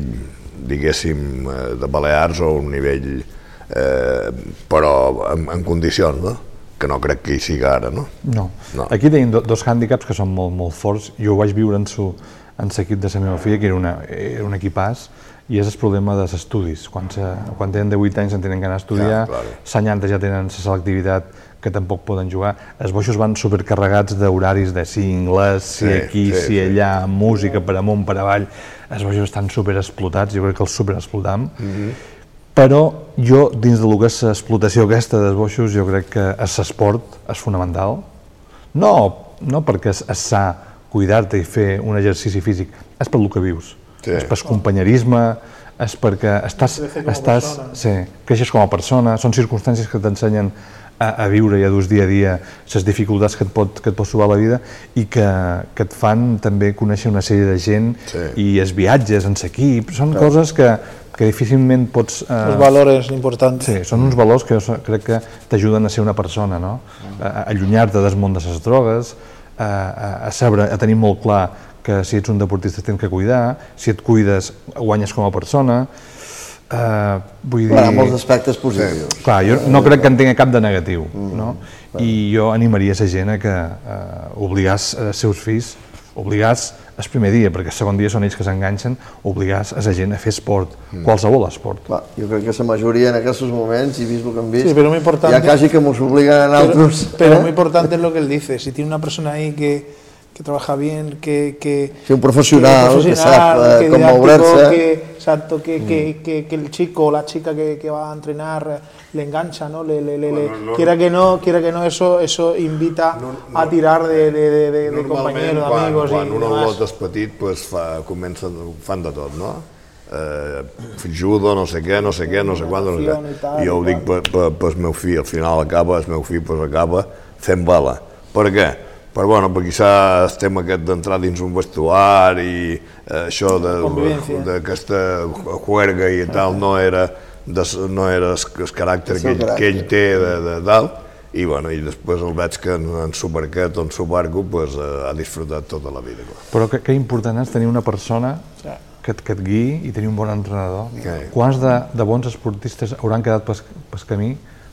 diguéssim, eh, de Balears o un nivell, eh, però en, en condicions, no? que no crec que hi sigui ara, no? No. No. Aquí tenim do, dos hàndicaps que són molt, molt forts. Jo ho vaig viure en su, en l'equip de la meva filla, que era, una, era un equipàs, i és el problema dels estudis. Quan, se, quan tenen de 8 anys en tenen que anar a estudiar, clar. senyanta ja tenen la selectivitat que tampoc poden jugar. Els boixos van supercarregats d'horaris de si anglès, si Sí, aquí, sí, si sí. allà, música per amunt, per avall. Els boixos estan superexplotats, jo crec que els superexplotam. Però jo, dins de lo que és l'explotació aquesta dels boixos, jo crec que l'esport és fonamental. No, no perquè és, és sa cuidar-te i fer un exercici físic, és per lo que vius. Sí. És per companyerisme, és perquè estàs, estàs, persona. sí, creixes com a persona, són circumstàncies que t'ensenyen a, a viure i a dur dia a dia les dificultats que et pot, que et pot trobar la vida i que, que et fan també conèixer una sèrie de gent Sí. i els viatges en l'equip, són coses que, que difícilment pots... eh, Los valores importantes. Sí, són uns valors que jo crec que t'ajuden a ser una persona, no? A, a allunyar-te del món de les drogues, a, a, a saber, a tenir molt clar que si ets un deportista tens que cuidar, si et cuides guanyes com a persona, eh, vull dir... Clar, molts aspectes positius. Clar, jo no crec que en tingui cap de negatiu, no? I jo animaria la gent a que eh, obligàs els seus fills, obligàs el primer dia, perquè el segon dia són ells que s'enganxen, obligàs a la gent a fer esport, qualsevol esport. Clar, jo crec que la majoria en aquests moments, i vist el que hem vist, Sí, pero muy importante- quasi que mos obliguen a nosaltres. pero eh? muy importante es lo que él dice. Si tiene una persona ahí que, que trabaja bien, que, que, Sí, un profesional, que profesional, sap, eh, que com didáctico, moverse. que, exacto, que, que, que, que el chico o la chica que, que va a entrenar eh, le engancha, ¿no? Le, le, le, le- Bueno, no- quiera que no, quiera que no, eso, eso invita a tirar de, de, de, de, de compañeros, de quan, amigos quan y un demás. olot és petit, pues, fa, comencen, fan de tot, no? Eh, judo, no sé què, no sé què, no sé quan, no sé i què. I jo ho i dic per, per, per el meu fill, al final acaba, el meu fill pues, acaba fent bala. Per què? Per, bueno, perquè quizà el tema aquest d'entrar dins un vestuari, eh, això d'aquesta juerga i tal, no era, de, no era el, el caràcter El que ell, que ell té de, de dalt, i, bueno, i després el veig que en, en su barquet o en su barco pues, eh, ha disfrutat tota la vida. Clar. Però que, que important és tenir una persona que, et- que et guiï i tenir un bon entrenador. Sí. Quants de, de bons esportistes hauran quedat pel, pel camí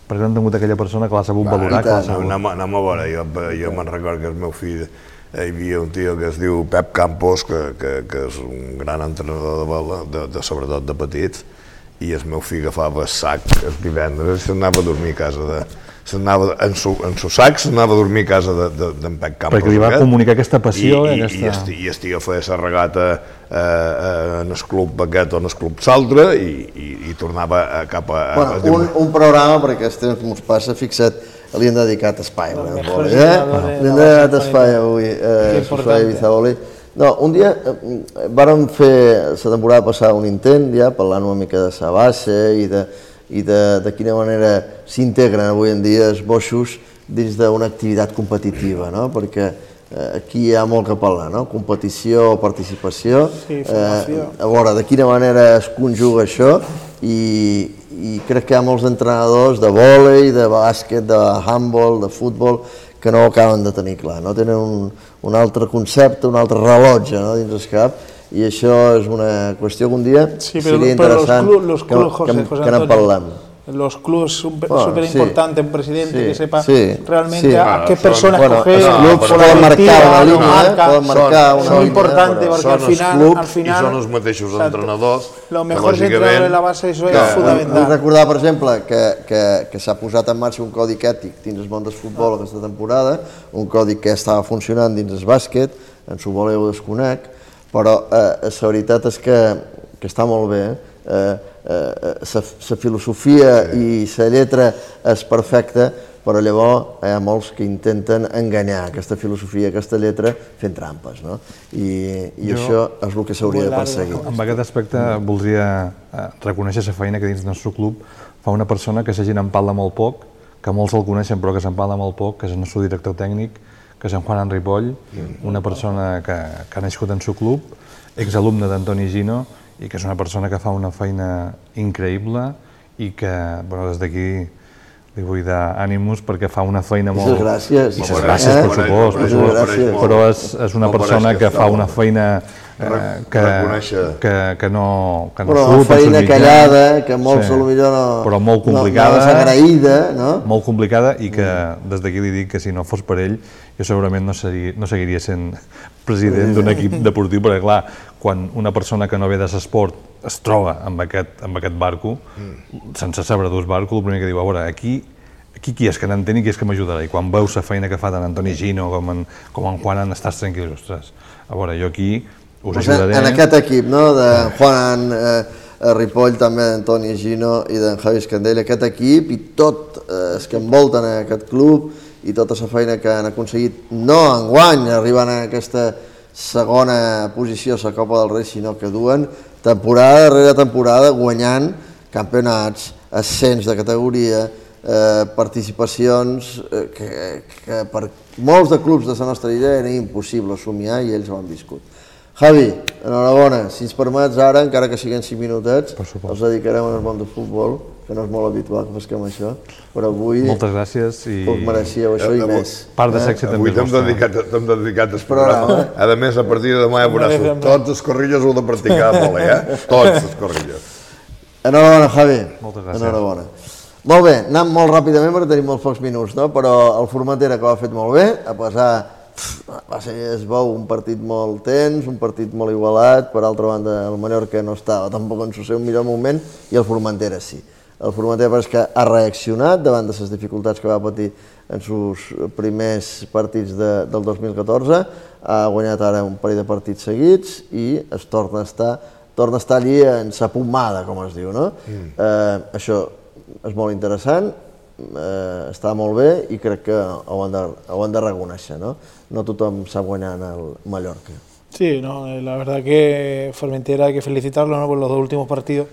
perquè no han tingut aquella persona que l'ha sabut valorar, que sabut... Anem, anem a veure, jo, jo me'n record que el meu fill, eh, hi havia un tio que es diu Pep Campos, que, que, que és un gran entrenador de, bola, de, de, sobretot de petits, i el meu fill agafava sac el divendres i s'anava a dormir a casa de... S'anava en su, en su sac, s'anava a dormir a casa d'en de, d'en Pep Campos. Perquè li va aquest, comunicar aquesta passió I, i i, aquesta- i, esti, i estigui a fer la regata eh, eh, en el club aquest o en el club s'altre i, i, i tornava a, cap a... a, Bueno, un, un programa, perquè el temps mos passa, fixa't, li hem dedicat espai. Mejores eh? jugadores Li hem de la dedicat espai avui, Que eh. Susai Bizaboli. No, un dia eh, vàrem fer, la temporada passada, un intent ja, parlant una mica de sa base i de, i de, de quina manera s'integren avui en dia els boixos dins d'una activitat competitiva, no? perquè eh, aquí hi ha molt que parlar, no? competició, participació, Sí, formació. a veure de quina manera es conjuga això i, i crec que hi ha molts entrenadors de vòlei, de bàsquet, de handball, de futbol, que no ho acaben de tenir clar, no? tenen un, un altre concepte, un altre rellotge no? dins el cap i això és una qüestió que un dia Sí, pero, seria los interessant clubs, los que, clubs, José, que, José que n'en parlem. los clubs, súper Bueno, sí. importante, un presidente Sí, que sepa sí, realmente a Bueno, qué son- personas bueno, coger, els clubs però- poden marcar directiva, una línia, eh? marca. poden marcar una Son línia. importante però porque són al els final, clubs al final i són els mateixos exacto. entrenadors Los que, mejores lògicament, entrenadores de la base, es que- Vull fundamental. recordar, per exemple, que, que, que s'ha posat en marxa un codi ètic dins el món del futbol aquesta temporada, un codi que estava funcionant dins el bàsquet, en su voler ho desconec, però eh, la veritat és que, que està molt bé, eh, eh, la filosofia i la lletra és perfecta, però llavors hi ha molts que intenten enganyar aquesta filosofia, aquesta lletra, fent trampes, no? I, i Jo- això és el que s'hauria de perseguir. Amb aquest aspecte voldria eh, reconèixer la feina que dins del nostre club fa una persona que la gent en parla molt poc, que molts el coneixen però que se'n parla molt poc, que és el nostre director tècnic, que és en Juan Enripoll, una persona que, que ha nascut en el seu club, exalumne d'Antoni Gino, i que és una persona que fa una feina increïble i que, bueno, des d'aquí li vull dar ànims perquè fa una feina molt... Moltes gràcies. I les Molt gràcies, per supost, per supost. gràcies. però és, és una persona que fa una feina eh, que, reconèixer. que, que no, que no Però surt una en feina callada, que molts Sí. potser no... Però molt no- complicada. No, desagraïda, no? molt complicada i que des d'aquí li dic que si no fos per ell jo segurament no, seria, no seguiria sent *laughs* president d'un equip deportiu perquè clar, quan una persona que no ve de l'esport es troba amb aquest, amb aquest barco, sense saber d'ús barco, el primer que diu, a veure, aquí aquí qui és que n'entén i qui és que m'ajudarà? I quan veus la feina que fa tant Antoni Gino com en, com en Juan, estàs tranquil, ostres, a veure, jo aquí us en, ajudaré. en aquest equip, no?, de Juan eh, eh, Ripoll, també d'Antoni Gino i d'en Javi Escandell, aquest equip i tot eh, els que envolten aquest club i tota la feina que han aconseguit, no en guany, arribant a aquesta segona posició a la Copa del Rei, sinó que duen temporada darrere temporada guanyant campionats, ascens de categoria, eh, participacions eh, que, que per molts de clubs de la nostra illa era impossible somiar i ells ho han viscut. Javi, enhorabona, si ens permets ara, encara que siguin 5 minutets, els dedicarem al món del futbol, que no és molt habitual que fesquem això, però avui Moltes gràcies i us mereixíeu això i Eh, més. part de sexe també Avui és t'hem vostre. dedicat, t'hem dedicat el Programa. programa. A més, a partir de demà ja veuràs, tots els corrillos heu de practicar molt, eh? Tots els corrillos. Enhorabona, Javi. Moltes gràcies. Enhorabona. Molt bé, anant molt ràpidament perquè tenim molt pocs minuts, no? però el Formentera que ho ha fet molt bé, a pesar va ser, es veu, un partit molt tens, un partit molt igualat, per altra banda el Mallorca no estava tampoc en el seu millor moment i el Formentera sí. El Formentera pareix que ha reaccionat davant de les dificultats que va patir en els primers partits de, del 2014, ha guanyat ara un parell de partits seguits i es torna a estar, torna a estar allí en sa pomada, com es diu, no? Mm. Eh, això és molt interessant, eh, està molt bé i crec que ho han de, ho han de reconèixer, no? No tothom en el Mallorca. Sí, no, eh, la verdad que Formentera hay que felicitarlo ¿no? por los dos últimos partidos.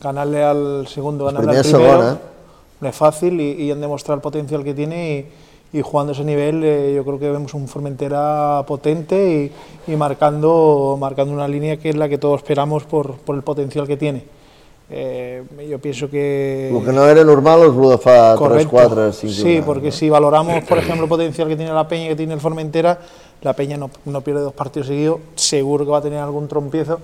Ganarle al segundo, ganarle al primero, segona, ¿eh? no es fácil y, y han demostrado el potencial que tiene y, y jugando ese nivel eh, yo creo que vemos un Formentera potente y, y marcando, marcando una línea que es la que todos esperamos por, por el potencial que tiene. Eh, yo pienso que... El que no era normal és el de fa 3, Correcto. 4, 5 Sí, porque si valoramos, por ejemplo, el potencial que tiene la Peña y que tiene el Formentera, la Peña no, no pierde dos partidos seguidos, seguro que va a tener algún trompiezo,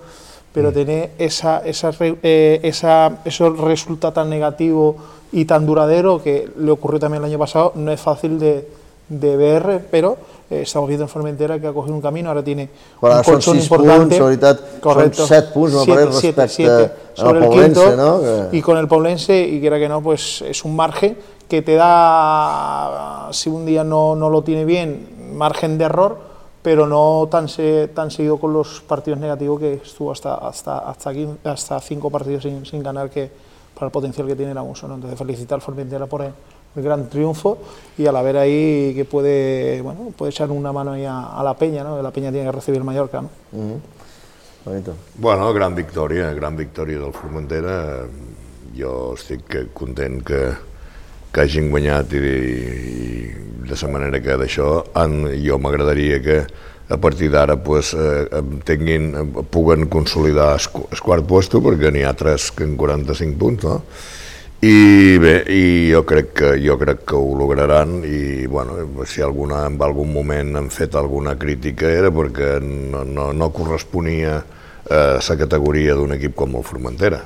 pero tener esa, esa, eh, esa, eso resulta tan negativo y tan duradero que le ocurrió también el año pasado, no es fácil de, de ver, pero eh, estamos viendo en Formentera que ha cogido un camino, ahora tiene Però un són colchón 6 punts, importante. la veritat, Correcto. són 7 punts, me Siete, pareix, siete, respecte siete sobre el Poblense, quinto, no? Que- y con el Poblense, y quiera que no, pues es un margen que te da, si un día no, no lo tiene bien, margen de error, pero no tan, se- tan seguido con los partidos negativos que estuvo hasta, hasta, hasta, aquí, hasta cinco partidos sin, sin ganar, que para el potencial que tiene era mucho. ¿no? Entonces, felicitar al Formentera por el, el gran triunfo y a la ver ahí que puede, bueno, puede echar una mano ahí a, a la Peña, ¿no? la Peña tiene que recibir el Mallorca. ¿no? Bonito. Bueno, gran victòria, gran victòria del Formentera. Jo estic que- content que, que hagin guanyat i, i de la manera que d'això han- jo m'agradaria que a partir d'ara pues, eh, tinguin, puguen consolidar el quart puesto perquè n'hi ha tres que en 45 punts, no? I bé, i jo crec que, jo crec que ho lograran i bueno, si alguna, en algun moment han fet alguna crítica era perquè no, no, no corresponia a la categoria d'un equip com el Formentera,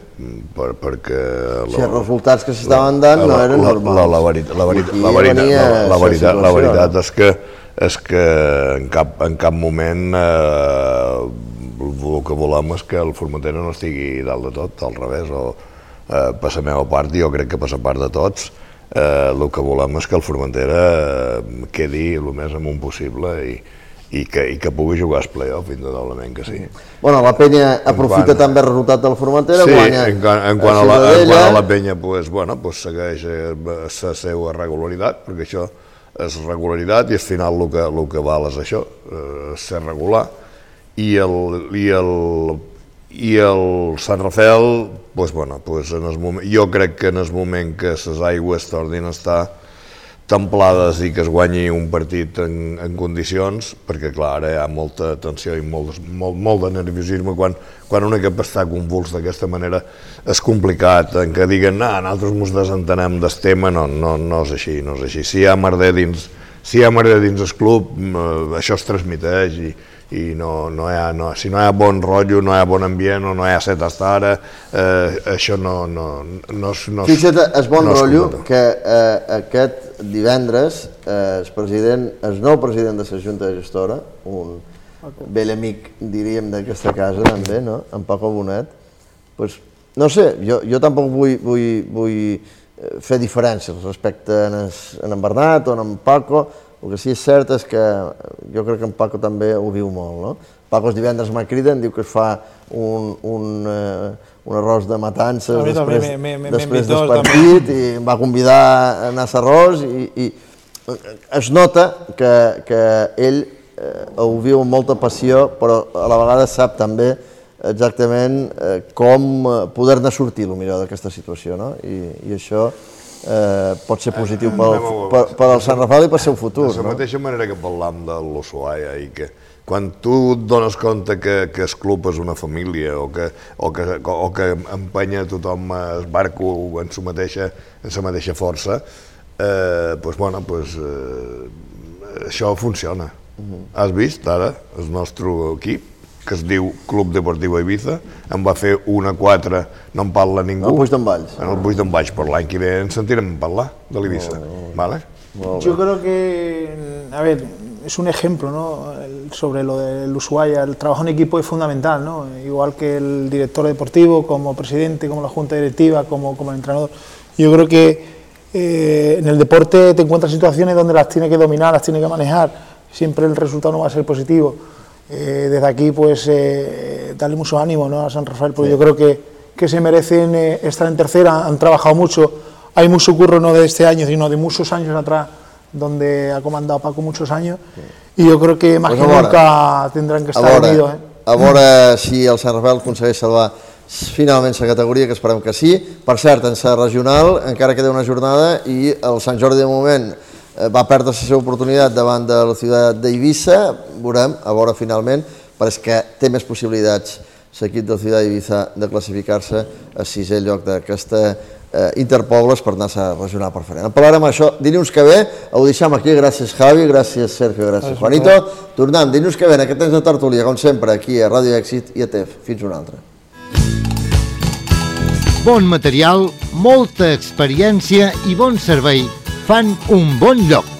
per, perquè... O sigui, els resultats que s'estaven dant no eren la, normals. La, la, la, la, aquí verita, venia la, la, veritat, la veritat és que, és que en, cap, en cap moment eh, el que volem és que el Formentera no estigui dalt de tot, al revés, o eh, per la meva part, jo crec que per la part de tots, eh, el que volem és que el Formentera eh, quedi el més amunt possible i, i, que, i que pugui jugar als play-off, indudablement que sí. Bueno, la penya aprofita quant- també el resultat del Formentera, Sí, guanya en, quant- en, a quant a la, en quant a la penya, pues, bueno, pues segueix eh, la seva regularitat, perquè això és regularitat i al final el que, el que val és això, eh, ser regular. I el, i el, i el Sant Rafael, pues, bueno, pues en el moment, jo crec que en el moment que les aigües tornin a estar templades i que es guanyi un partit en, en condicions, perquè clar, ara hi ha molta tensió i molt, molt, molt de nerviosisme quan, quan un equip està convuls d'aquesta manera és complicat, en què diguen ah, nosaltres ens desentenem del tema, no, no, no és així, no és així. Si hi ha merder dins, si hi ha merder dins el club, mm, això es transmiteix i, i no, no hi ha, no, si no hi ha bon rotllo, no hi ha bon ambient o no hi ha set hasta ara, eh, això no, no, no, no, Fixa't, és bon no rotllo compta. que eh, aquest divendres eh, el president, el nou president de la Junta de Gestora, un vell amic, diríem, d'aquesta casa també, no? en Paco Bonet, pues, no sé, jo, jo tampoc vull, vull, vull eh, fer diferències respecte en, es, en en Bernat o en en Paco, el que sí és cert és que jo crec que en Paco també ho viu molt, no? Paco els divendres me criden, diu que es fa un, un, eh, un arròs de matances mi després, me- me- després del partit i em va convidar a anar a l'arròs i, i es nota que, que ell eh, ho viu amb molta passió, però a la vegada sap també exactament eh, com eh, poder-ne sortir, el millor d'aquesta situació, no? I, i això eh, pot ser positiu pel, Anem a- per, per al Sant Rafael i pel seu futur, De la no? mateixa manera que parlam de l'Ushuaia i que quan tu et dones compte que, que el club és una família o que, o que, o que empenya tothom el barco en sa mateixa, en sa mateixa força, eh, pues, bueno, pues, eh, això funciona. Has vist ara el nostre equip, que es diu Club Deportiu Ibiza, en va fer una 4, no en parla ningú. El Puig d'en Valls. En el Puig d'en Valls, però l'any que ve en sentirem parlar de l'Ibiza. Vale? Yo creo que, a ver, es un ejemplo ¿no? Sobre lo del Ushuaia. El trabajo en equipo es fundamental, ¿no? igual que el director deportivo, como presidente, como la junta directiva, como, como el entrenador. Yo creo que eh, en el deporte te encuentras situaciones donde las tienes que dominar, las tienes que manejar. Siempre el resultado no va a ser positivo. Eh, desde aquí, pues, eh, darle mucho ánimo ¿no? a San Rafael, porque yo creo que, que se merecen eh, estar en tercera, han trabajado mucho. Hay mucho curro no de este año, sino de muchos años atrás, donde ha comandado Paco muchos años. Y yo creo que más Pues que ahora, nunca tendrán que A estar veure, unidos. ¿eh? a veure si el Sant Rafael aconsegueix salvar finalment la categoria, que esperem que sí. Per cert, en la regional encara queda una jornada i el Sant Jordi de moment va perdre la seva oportunitat davant de la ciutat d'Eivissa, veurem, a veure finalment, perquè té més possibilitats l'equip de la ciutat d'Eivissa de classificar-se a sisè lloc d'aquesta eh, Interpobles per anar a la regional preferent. En parlarem això dilluns que ve, ho deixem aquí, gràcies Javi, gràcies Sergio, gràcies Juanito. Tornem dilluns que ve en aquest temps de tertúlia, com sempre, aquí a Ràdio Èxit i a TEF. Fins una altra. Bon material, molta experiència i bon servei fan un bon lloc.